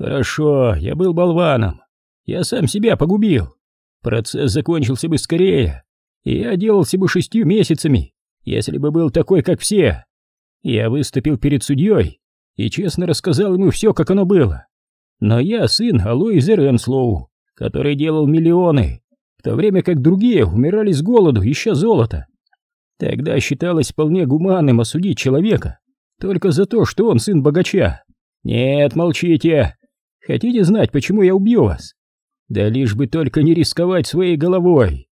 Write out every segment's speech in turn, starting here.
Хорошо, я был болваном. Я сам себя погубил. Процесс закончился бы скорее, и я делался бы шестью месяцами, если бы был такой, как все. Я выступил перед судьей и честно рассказал ему все, как оно было. Но я сын Алоиза Ренслоу, который делал миллионы, в то время как другие умирали с голоду, ища золото. Тогда считалось вполне гуманным осудить человека только за то, что он сын богача. Нет, молчите. Хотите знать, почему я убью вас? Да лишь бы только не рисковать своей головой.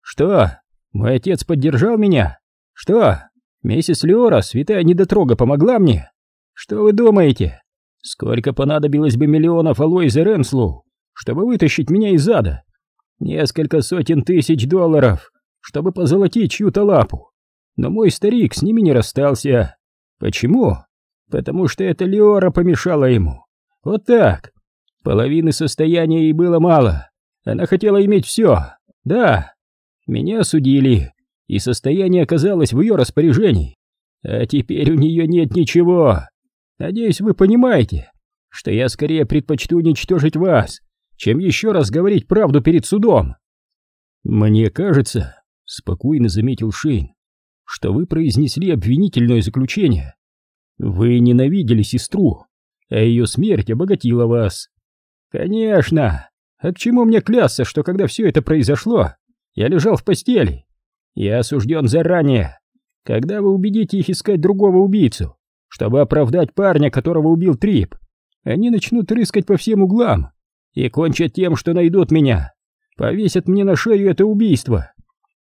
Что, мой отец поддержал меня? Что, миссис Леора, святая недотрога, помогла мне? Что вы думаете? Сколько понадобилось бы миллионов Алоиза Ренслу, чтобы вытащить меня из ада? Несколько сотен тысяч долларов, чтобы позолотить чью-то лапу. Но мой старик с ними не расстался. Почему? Потому что эта Леора помешала ему. Вот так. Половины состояния ей было мало. Она хотела иметь все. Да. Меня осудили, и состояние оказалось в ее распоряжении. А теперь у нее нет ничего. Надеюсь, вы понимаете, что я скорее предпочту уничтожить вас, чем еще раз говорить правду перед судом. Мне кажется, спокойно заметил Шейн, что вы произнесли обвинительное заключение. Вы ненавидели сестру, а ее смерть обогатила вас. Конечно. А к чему мне клясться, что когда все это произошло, я лежал в постели? Я осужден заранее. Когда вы убедите их искать другого убийцу, чтобы оправдать парня, которого убил Трип, они начнут рыскать по всем углам и кончат тем, что найдут меня, повесят мне на шею это убийство,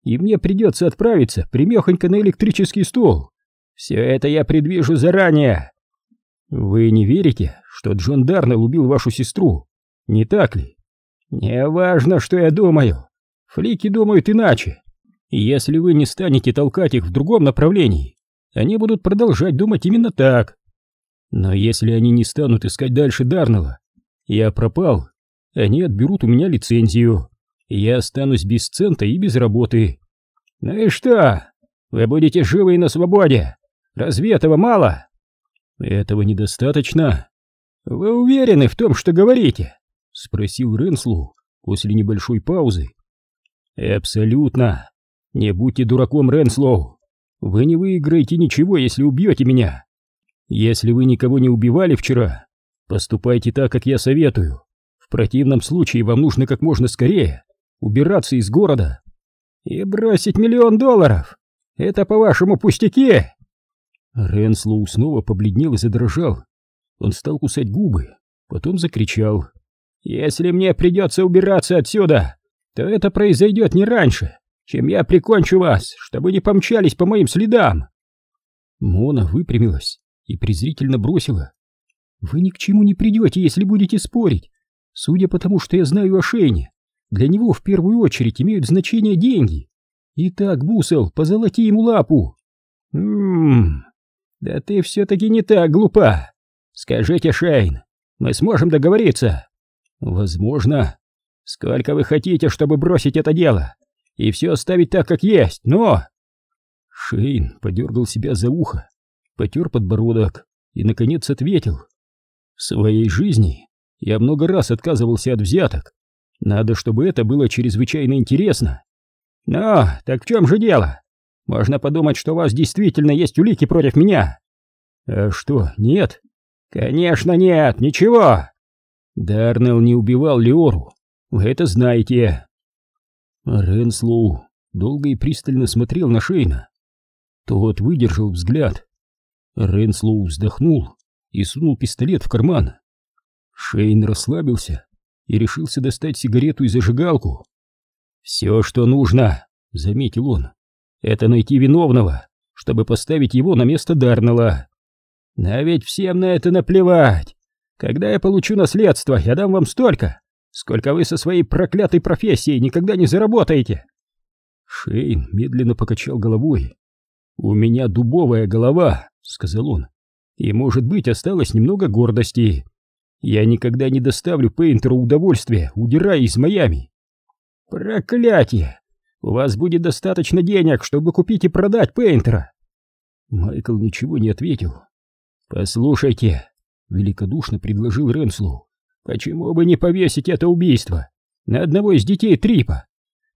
и мне придется отправиться примехонько на электрический стул. Все это я предвижу заранее. Вы не верите, что Джон Дарнелл убил вашу сестру, не так ли? Не важно, что я думаю. Флики думают иначе. Если вы не станете толкать их в другом направлении, они будут продолжать думать именно так. Но если они не станут искать дальше Дарнелла, я пропал, они отберут у меня лицензию, я останусь без цента и без работы. Ну и что? Вы будете живы и на свободе. Разве этого мало? Этого недостаточно. Вы уверены в том, что говорите? Спросил Ренслу после небольшой паузы. Абсолютно. Не будьте дураком, Ренслоу. Вы не выиграете ничего, если убьете меня. Если вы никого не убивали вчера, поступайте так, как я советую. В противном случае вам нужно как можно скорее убираться из города. И бросить миллион долларов. Это, по-вашему, пустяки? Ренслоу снова побледнел и задрожал. Он стал кусать губы, потом закричал. «Если мне придется убираться отсюда, то это произойдет не раньше, чем я прикончу вас, чтобы не помчались по моим следам!» Мона выпрямилась и презрительно бросила. «Вы ни к чему не придете, если будете спорить. Судя по тому, что я знаю о Шейне, для него в первую очередь имеют значение деньги. Итак, Бусел, позолоти ему лапу!» «Ммм, да ты все-таки не так глупа. Скажите, Шейн, мы сможем договориться?» «Возможно. Сколько вы хотите, чтобы бросить это дело и все оставить так, как есть, но...» Шейн подергал себя за ухо, потер подбородок и, наконец, ответил. «В своей жизни я много раз отказывался от взяток. Надо, чтобы это было чрезвычайно интересно. Но, так в чем же дело? Можно подумать, что у вас действительно есть улики против меня. А что, нет? Конечно нет, ничего. Дарнелл не убивал Леору, вы это знаете. Ренслоу долго и пристально смотрел на Шейна. Тот выдержал взгляд. Ренслоу вздохнул и сунул пистолет в карман. Шейн расслабился и решился достать сигарету и зажигалку. «Все, что нужно», — заметил он, это найти виновного, чтобы поставить его на место Дарнелла. А ведь всем на это наплевать. Когда я получу наследство, я дам вам столько, сколько вы со своей проклятой профессией никогда не заработаете. Шейн медленно покачал головой. «У меня дубовая голова», — сказал он, — «и, может быть, осталось немного гордости. Я никогда не доставлю Пейнтеру удовольствия, удирая из Майами». «Проклятие! У вас будет достаточно денег, чтобы купить и продать Пейнтера. Майкл ничего не ответил. Послушайте, великодушно предложил Ренслоу. Почему бы не повесить это убийство на одного из детей Трипа?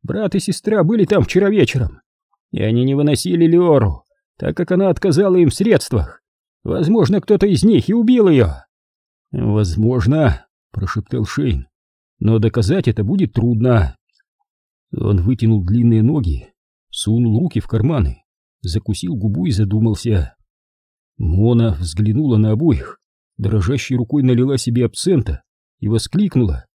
Брат и сестра были там вчера вечером, и они не выносили Леору, так как она отказала им в средствах. Возможно, кто-то из них и убил ее. Возможно, прошептал Шейн, но доказать это будет трудно. Он вытянул длинные ноги, сунул руки в карманы, закусил губу и задумался. Мона взглянула на обоих, дрожащей рукой налила себе абсента и воскликнула.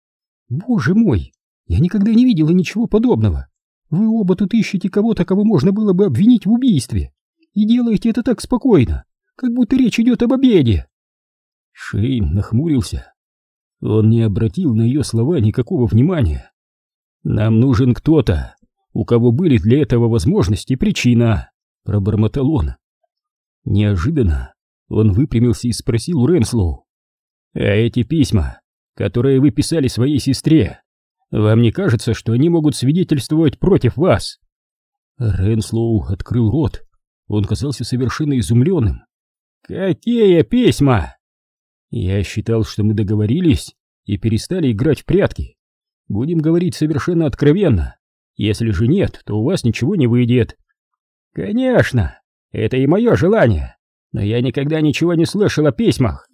«Боже мой, я никогда не видела ничего подобного. Вы оба тут ищете кого-то, кого можно было бы обвинить в убийстве, и делаете это так спокойно, как будто речь идет об обеде». Шейн нахмурился. Он не обратил на ее слова никакого внимания. «Нам нужен кто-то, у кого были для этого возможности и причина», — пробормотал он. Неожиданно он выпрямился и спросил у Ренслоу. «А эти письма, которые вы писали своей сестре, вам не кажется, что они могут свидетельствовать против вас?» Ренслоу открыл рот. Он казался совершенно изумленным. «Какие письма?» «Я считал, что мы договорились и перестали играть в прятки. Будем говорить совершенно откровенно. Если же нет, то у вас ничего не выйдет». «Конечно, это и мое желание, но я никогда ничего не слышал о письмах».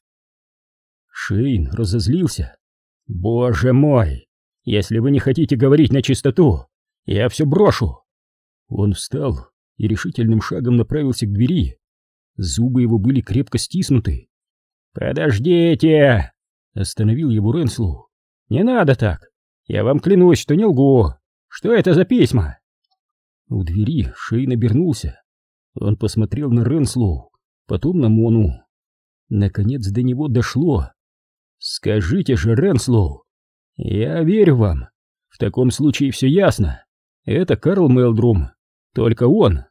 Шейн разозлился. «Боже мой! Если вы не хотите говорить на чистоту, я все брошу!» Он встал и решительным шагом направился к двери. Зубы его были крепко стиснуты. «Подождите!» — остановил его Ренслоу. «Не надо так! Я вам клянусь, что не лгу! Что это за письма?» У двери Шейн обернулся. Он посмотрел на Ренслоу, потом на Мону. Наконец до него дошло. «Скажите же, Ренслоу, я верю вам. В таком случае все ясно. Это Карл Мелдрум. Только он».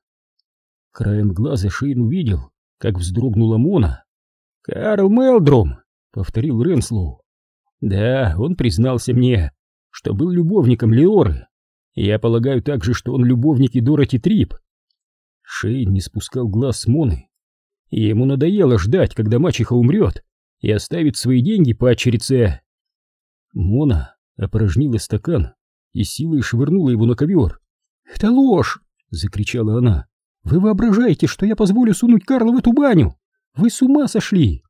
Краем глаза Шейн увидел, как вздрогнула Мона. «Карл Мелдрум», — повторил Ренслоу. «Да, он признался мне, что был любовником Леоры. Я полагаю также, что он любовник и Дороти Трип». Шейн не спускал глаз с Моны. Ему надоело ждать, когда мачеха умрет, и оставит свои деньги по очереце. Мона опорожнила стакан и силой швырнула его на ковер. «Это ложь!» — закричала она. «Вы воображаете, что я позволю сунуть Карла в эту баню? Вы с ума сошли!»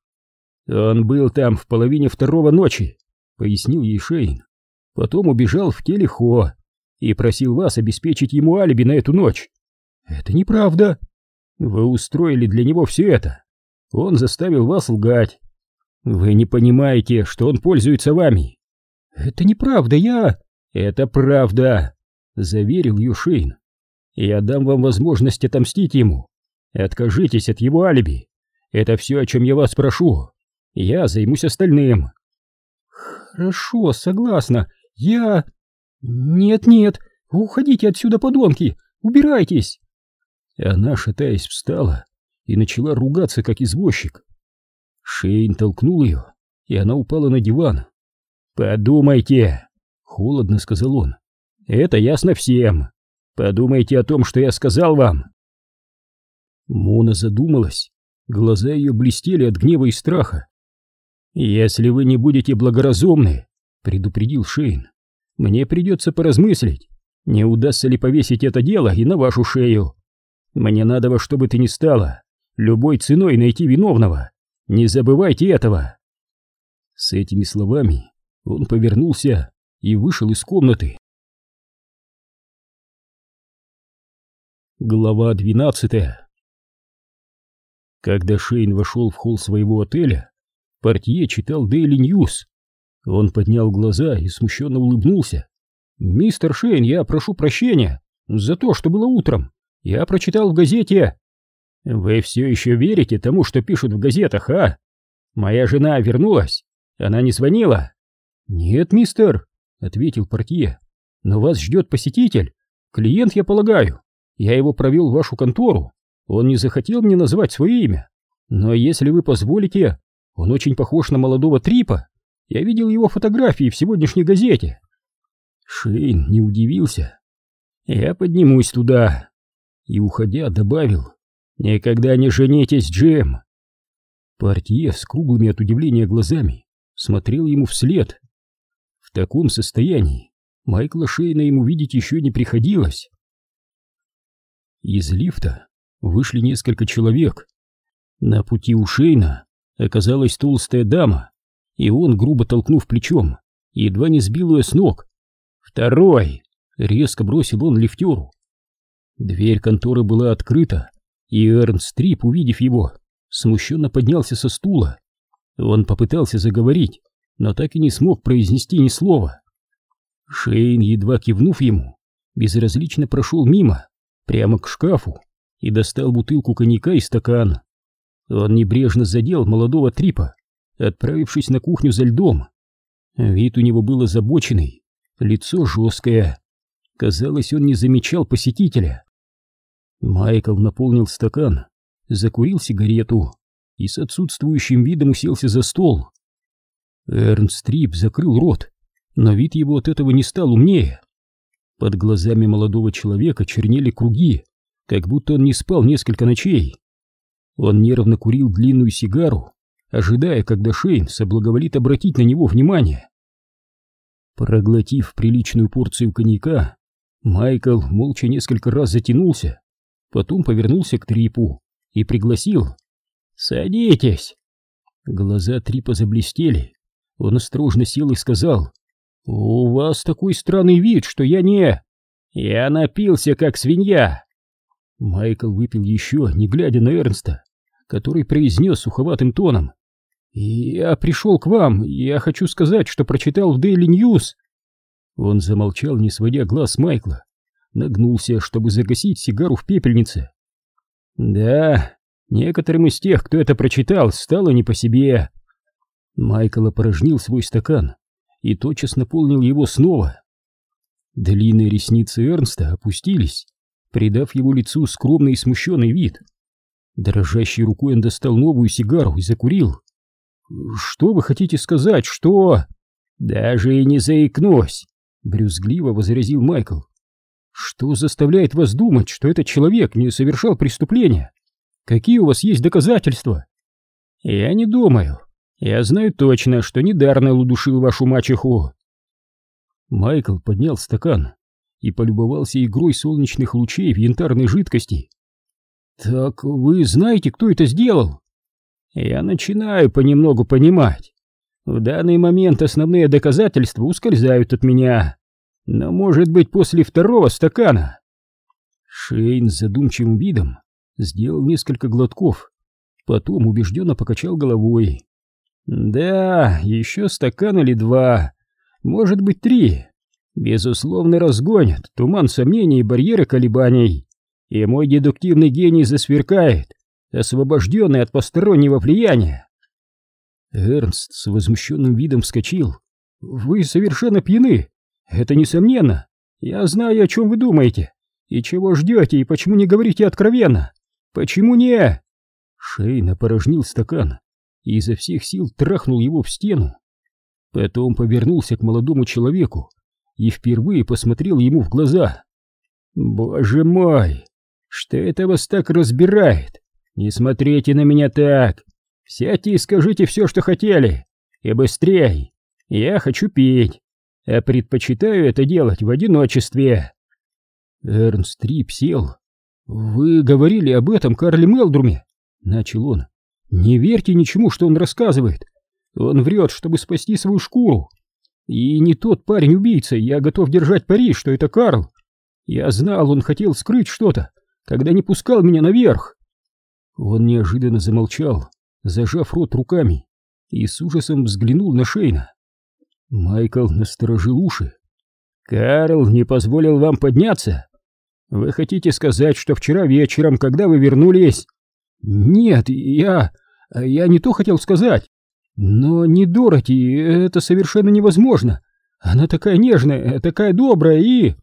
«Он был там в половине второго ночи», — пояснил ей Шейн. «Потом убежал в Телехо и просил вас обеспечить ему алиби на эту ночь». «Это неправда!» «Вы устроили для него все это. Он заставил вас лгать. Вы не понимаете, что он пользуется вами. Это неправда, я... Это правда, заверил Юшейн. Я дам вам возможность отомстить ему. Откажитесь от его алиби. Это все, о чем я вас прошу. Я займусь остальным. Хорошо, согласна. Я... Нет-нет, уходите отсюда, подонки, убирайтесь. Она, шатаясь, встала и начала ругаться, как извозчик. Шейн толкнул ее, и она упала на диван. «Подумайте!» — холодно сказал он. «Это ясно всем. Подумайте о том, что я сказал вам». Мона задумалась. Глаза ее блестели от гнева и страха. «Если вы не будете благоразумны», — предупредил Шейн, — «мне придется поразмыслить, не удастся ли повесить это дело и на вашу шею. Мне надо во что бы ты ни стало, любой ценой найти виновного. Не забывайте этого!» С этими словами он повернулся и вышел из комнаты. Глава двенадцатая Когда Шейн вошел в холл своего отеля, портье читал Daily News. Он поднял глаза и смущенно улыбнулся. «Мистер Шейн, я прошу прощения за то, что было утром. Я прочитал в газете...» Вы все еще верите тому, что пишут в газетах, а? Моя жена вернулась? Она не звонила? Нет, мистер, ответил портье. Но вас ждет посетитель. Клиент, я полагаю. Я его провел в вашу контору. Он не захотел мне назвать свое имя. Но если вы позволите, он очень похож на молодого Трипа. Я видел его фотографии в сегодняшней газете. Шейн не удивился. Я поднимусь туда. И, уходя, добавил. «Никогда не женитесь, Джим!» Портье с круглыми от удивления глазами смотрел ему вслед. В таком состоянии Майкла Шейна ему видеть еще не приходилось. Из лифта вышли несколько человек. На пути у Шейна оказалась толстая дама, и он, грубо толкнув плечом, едва не сбил ее с ног. «Второй!» — резко бросил он лифтеру. Дверь конторы была открыта, и Эрнст Трип, увидев его, смущенно поднялся со стула. Он попытался заговорить, но так и не смог произнести ни слова. Шейн, едва кивнув ему, безразлично прошел мимо, прямо к шкафу, и достал бутылку коньяка и стакан. Он небрежно задел молодого Трипа, отправившись на кухню за льдом. Вид у него был озабоченный, лицо жесткое. Казалось, он не замечал посетителя. Майкл наполнил стакан, закурил сигарету и с отсутствующим видом уселся за стол. Эрнст Трип закрыл рот, но вид его от этого не стал умнее. Под глазами молодого человека чернели круги, как будто он не спал несколько ночей. Он нервно курил длинную сигару, ожидая, когда Шейн соблаговолит обратить на него внимание. Проглотив приличную порцию коньяка, Майкл молча несколько раз затянулся, потом повернулся к Трипу и пригласил. «Садитесь!» Глаза Трипа заблестели. Он осторожно сел и сказал. «У вас такой странный вид, что я не...» «Я напился, как свинья!» Майкл выпил еще, не глядя на Эрнста, который произнес суховатым тоном. «Я пришел к вам, я хочу сказать, что прочитал в Daily News». Он замолчал, не сводя глаз Майкла, нагнулся, чтобы загасить сигару в пепельнице. «Да, некоторым из тех, кто это прочитал, стало не по себе». Майкл опорожнил свой стакан и тотчас наполнил его снова. Длинные ресницы Эрнста опустились, придав его лицу скромный и смущенный вид. Дрожащей рукой он достал новую сигару и закурил. «Что вы хотите сказать? Что...» «Даже и не заикнусь!» — брюзгливо возразил Майкл. «Что заставляет вас думать, что этот человек не совершал преступления? Какие у вас есть доказательства?» «Я не думаю. Я знаю точно, что недарно удушил вашу мачеху». Майкл поднял стакан и полюбовался игрой солнечных лучей в янтарной жидкости. «Так вы знаете, кто это сделал?» «Я начинаю понемногу понимать. В данный момент основные доказательства ускользают от меня. Но, может быть, после второго стакана...» Шейн с задумчивым видом сделал несколько глотков, потом убежденно покачал головой. «Да, еще стакан или два, может быть, три. Безусловно, разгонят туман сомнений и барьеры колебаний, и мой дедуктивный гений засверкает, освобожденный от постороннего влияния. Эрнст с возмущенным видом вскочил. «Вы совершенно пьяны, это несомненно. Я знаю, о чем вы думаете, и чего ждете, и почему не говорите откровенно. Почему не...» Шейн опорожнил стакан и изо всех сил трахнул его в стену. Потом повернулся к молодому человеку и впервые посмотрел ему в глаза. «Боже мой, что это вас так разбирает? Не смотрите на меня так! Сядьте и скажите все, что хотели, и быстрей! Я хочу пить, а предпочитаю это делать в одиночестве!» Эрнст Трип сел. «Вы говорили об этом Карле Мелдруме?» — начал он. «Не верьте ничему, что он рассказывает. Он врет, чтобы спасти свою шкуру. И не тот парень-убийца, я готов держать пари, что это Карл. Я знал, он хотел скрыть что-то, когда не пускал меня наверх. Он неожиданно замолчал, зажав рот руками, и с ужасом взглянул на Шейна. Майкл насторожил уши. «Карл не позволил вам подняться? Вы хотите сказать, что вчера вечером, когда вы вернулись...» «Нет, я... я не то хотел сказать. Но не Дороти, это совершенно невозможно. Она такая нежная, такая добрая и...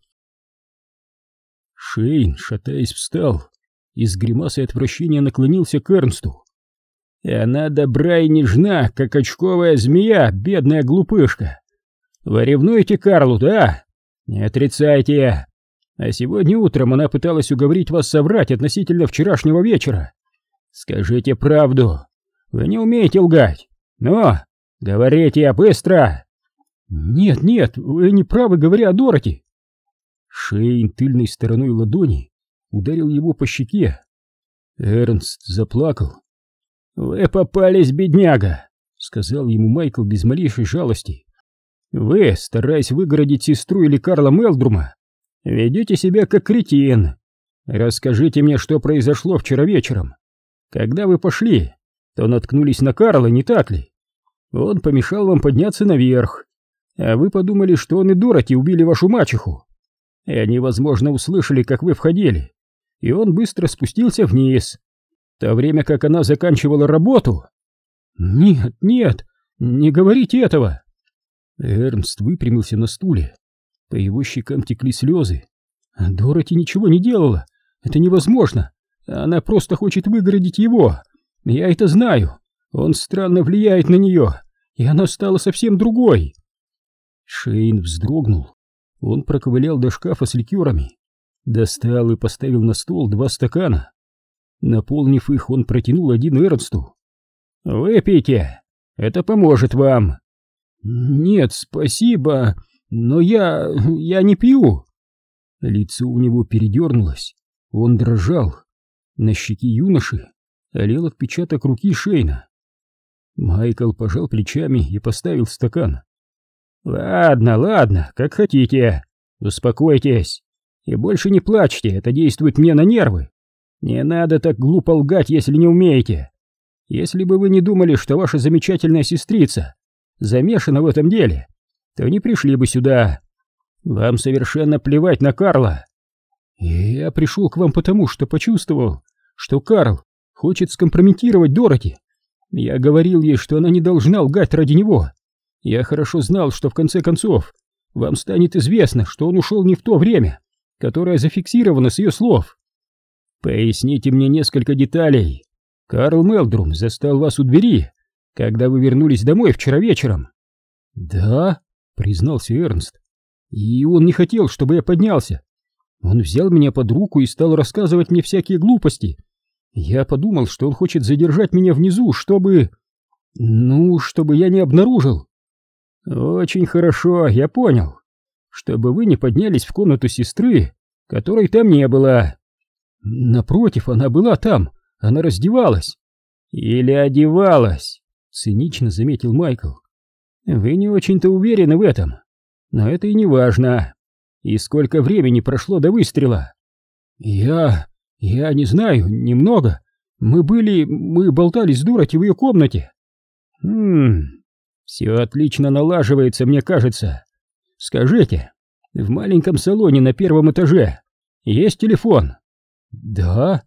Шейн, шатаясь, встал и с гримасой отвращения наклонился к Эрнсту. И она добра и нежна, как очковая змея, бедная глупышка. Вы ревнуете Карлу, да? Не отрицайте. А сегодня утром она пыталась уговорить вас соврать относительно вчерашнего вечера. Скажите правду. Вы не умеете лгать. «Ну, Говорите, быстро!» «Нет, нет, вы не правы, говоря о Дороти!» Шейн тыльной стороной ладони ударил его по щеке. Эрнст заплакал. «Вы попались, бедняга!» — сказал ему Майкл без малейшей жалости. «Вы, стараясь выгородить сестру или Карла Мелдрума, ведете себя как кретин. Расскажите мне, что произошло вчера вечером. Когда вы пошли, то наткнулись на Карла, не так ли? Он помешал вам подняться наверх, а вы подумали, что он и Дороти убили вашу мачеху. И они, возможно, услышали, как вы входили, и он быстро спустился вниз, в то время как она заканчивала работу. Нет, нет, не говорите этого. Эрнст выпрямился на стуле. По его щекам текли слезы. Дороти ничего не делала. Это невозможно. Она просто хочет выгородить его. Я это знаю. Он странно влияет на нее, и она стала совсем другой. Шейн вздрогнул. Он проковылял до шкафа с ликерами, достал и поставил на стол два стакана. Наполнив их, он протянул один Эрнсту. «Выпейте, это поможет вам». «Нет, спасибо, но я... я не пью». Лицо у него передернулось, он дрожал. На щеке юноши олел отпечаток руки Шейна. Майкл пожал плечами и поставил стакан. «Ладно, ладно, как хотите. Успокойтесь. И больше не плачьте, это действует мне на нервы. Не надо так глупо лгать, если не умеете. Если бы вы не думали, что ваша замечательная сестрица замешана в этом деле, то не пришли бы сюда. Вам совершенно плевать на Карла. И я пришел к вам потому, что почувствовал, что Карл хочет скомпрометировать Дороти. Я говорил ей, что она не должна лгать ради него. Я хорошо знал, что в конце концов вам станет известно, что он ушел не в то время, которое зафиксировано с ее слов. Поясните мне несколько деталей. Карл Мелдрум застал вас у двери, когда вы вернулись домой вчера вечером. Да, признался Эрнст. И он не хотел, чтобы я поднялся. Он взял меня под руку и стал рассказывать мне всякие глупости. Я подумал, что он хочет задержать меня внизу, чтобы... Ну, чтобы я не обнаружил, «Очень хорошо, я понял. Чтобы вы не поднялись в комнату сестры, которой там не было». «Напротив, она была там, она раздевалась». «Или одевалась», — цинично заметил Майкл. «Вы не очень-то уверены в этом, но это и не важно. И сколько времени прошло до выстрела?» «Я... я не знаю, немного. Мы были... мы болтались с Дороти в ее комнате». «Хм... Все отлично налаживается, мне кажется. Скажите, в маленьком салоне на первом этаже есть телефон? Да.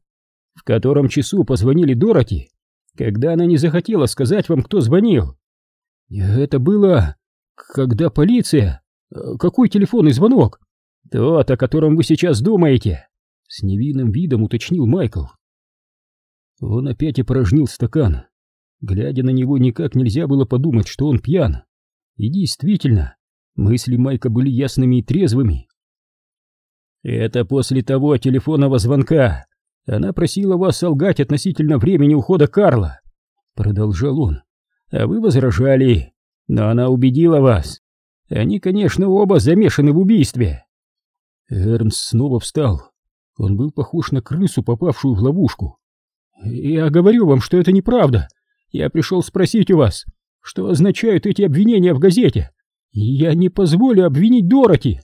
В котором часу позвонили Дороти, когда она не захотела сказать вам, кто звонил? Это было... когда полиция... Какой телефонный звонок? Тот, о котором вы сейчас думаете. С невинным видом уточнил Майкл. Он опять опорожнил стакан. Глядя на него, никак нельзя было подумать, что он пьян. И действительно, мысли Майка были ясными и трезвыми. «Это после того телефонного звонка. Она просила вас солгать относительно времени ухода Карла», — продолжал он. «А вы возражали, но она убедила вас. Они, конечно, оба замешаны в убийстве». Эрнст снова встал. Он был похож на крысу, попавшую в ловушку. «Я говорю вам, что это неправда. Я пришел спросить у вас, что означают эти обвинения в газете, я не позволю обвинить Дороти.